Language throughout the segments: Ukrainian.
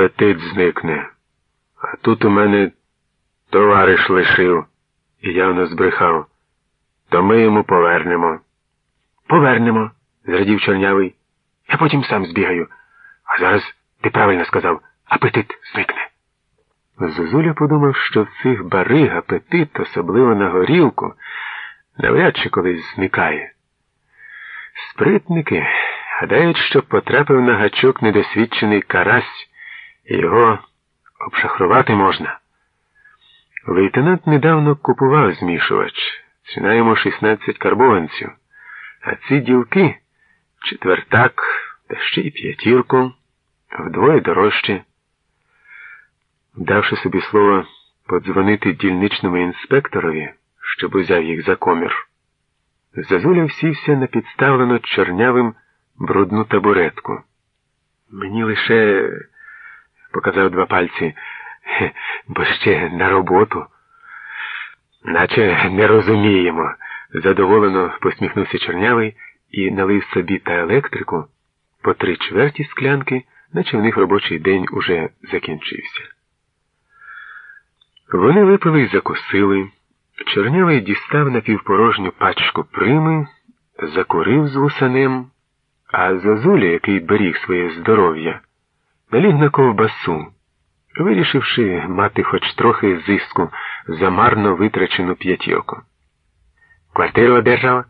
апетит зникне. А тут у мене товариш лишив і явно збрехав. То ми йому повернемо. Повернемо, зрадів чорнявий. Я потім сам збігаю. А зараз ти правильно сказав, апетит зникне. Зозуля подумав, що в цих бариг апетит, особливо на горілку, навряд чи колись зникає. Спритники гадають, що потрапив на гачок недосвідчений карась, його обшахрувати можна. Лейтенант недавно купував змішувач, ціна йому 16 карбованців, а ці ділки четвертак, та ще й п'ятірку, вдвоє дорожче. Давши собі слово подзвонити дільничному інспекторові, щоб узяв їх за комір, Зазуля сівся на підставлену чорнявим брудну табуретку. Мені лише, показав два пальці, бо ще на роботу. Наче не розуміємо, задоволено посміхнувся чорнявий і налив собі та електрику по три чверті склянки, наче в них робочий день уже закінчився. Вони випили й закусили. Чорнявий дістав напівпорожню пачку прими, закурив з вусанем, а Зозуля, який беріг своє здоров'я, наліг на ковбасу, вирішивши мати хоч трохи зиску за марно витрачену п'ятірку. Квартиру одержав?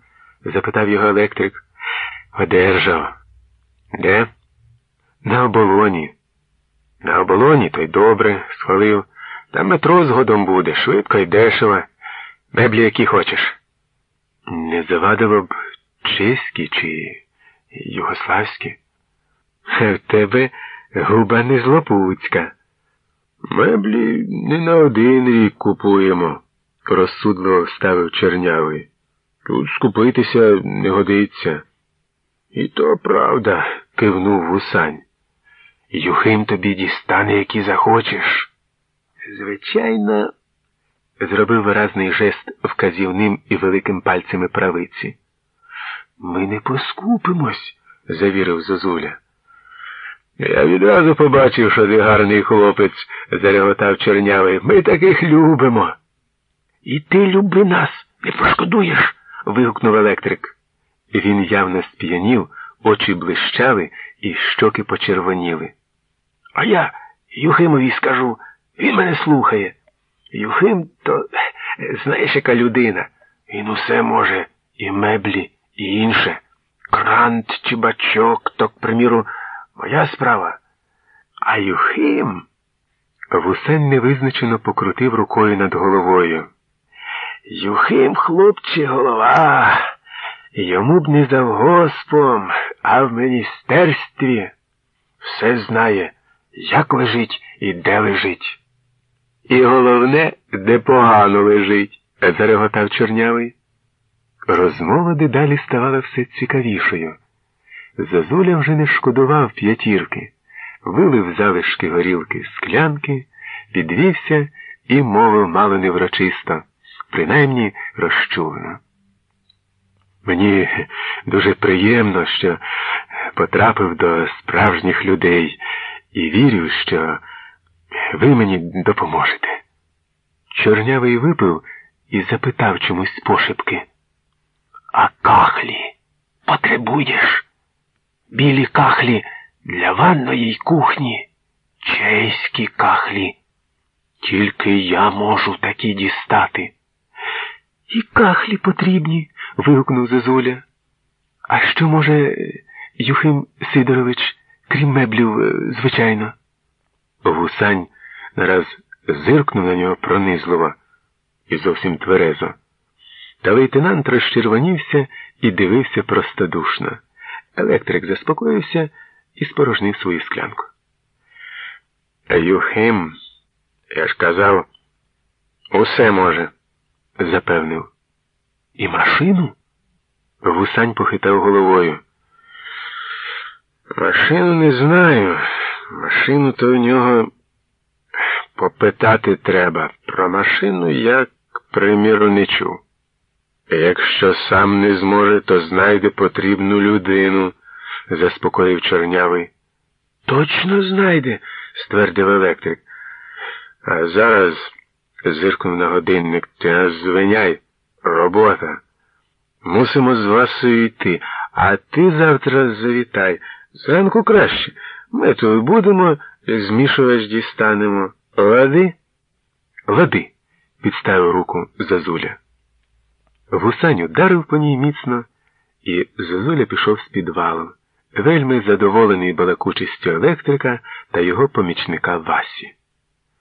запитав його електрик. Одержав. Де? На оболоні. На оболоні, то й добре, схвалив. Там метро згодом буде, швидко і дешево. Меблі які хочеш. Не завадило б чеські чи югославські. В тебе губа не злопуцька. Меблі не на один рік купуємо, розсудливо вставив чернявий. Тут скупитися не годиться. І то правда, кивнув вусань. Юхим тобі дістане, які захочеш. Звичайно, зробив виразний жест вказівним і великим пальцями правиці. Ми не поскупимось, завірив Зозуля. Я відразу побачив, що ти гарний хлопець, зареготав чернявий. Ми таких любимо. І ти люби нас, не пошкодуєш. вигукнув електрик. Він явно сп'янів, очі блищали і щоки почервоніли. А я Юхимові скажу, він мене слухає. Юхим то, знаєш, яка людина. Він усе може, і меблі, і інше. Крант чи бачок, то, к приміру, моя справа. А Юхим. Вусен невизначено покрутив рукою над головою. Юхим, хлопче, голова. Йому б не завгоспом, а в міністерстві. Все знає, як лежить і де лежить. І головне, де погано лежить, зареготав чорнявий. Розмова дедалі ставала все цікавішою. Зазуля вже не шкодував п'ятірки, вилив залишки горілки склянки, підвівся і мовив мало неврочисто, принаймні розчулено. Мені дуже приємно, що потрапив до справжніх людей і вірю, що ви мені допоможете. Чорнявий випив і запитав чомусь пошепки. А кахлі потребуєш? Білі кахлі для ванної кухні, чеські кахлі. Тільки я можу такі дістати. І кахлі потрібні. вигукнув Зозуля. А що може, Юхим Сидорович, крім меблів, звичайно? Гусань нараз зиркнув на нього пронизливо і зовсім тверезо. Та лейтенант розчервонівся і дивився простодушно. Електрик заспокоївся і спорожнив свою склянку. Юхим, я ж казав, усе може, запевнив. І машину? Гусань похитав головою. Машину не знаю. Машину то в нього попитати треба. Про машину я, к приміру, не чув. Якщо сам не зможе, то знайде потрібну людину, заспокоїв чорнявий. Точно знайде, ствердив електрик. А зараз зиркнув на годинник, ти нас звиняй. Робота. Мусимо з вас йти, а ти завтра завітай. Зранку краще. Ми тут будемо, змішувач дістанемо. Лади? Лади, підставив руку Зазуля. Гусань ударив по ній міцно, і Зозуля пішов з підвалом, вельми задоволений балакучістю електрика та його помічника Васі.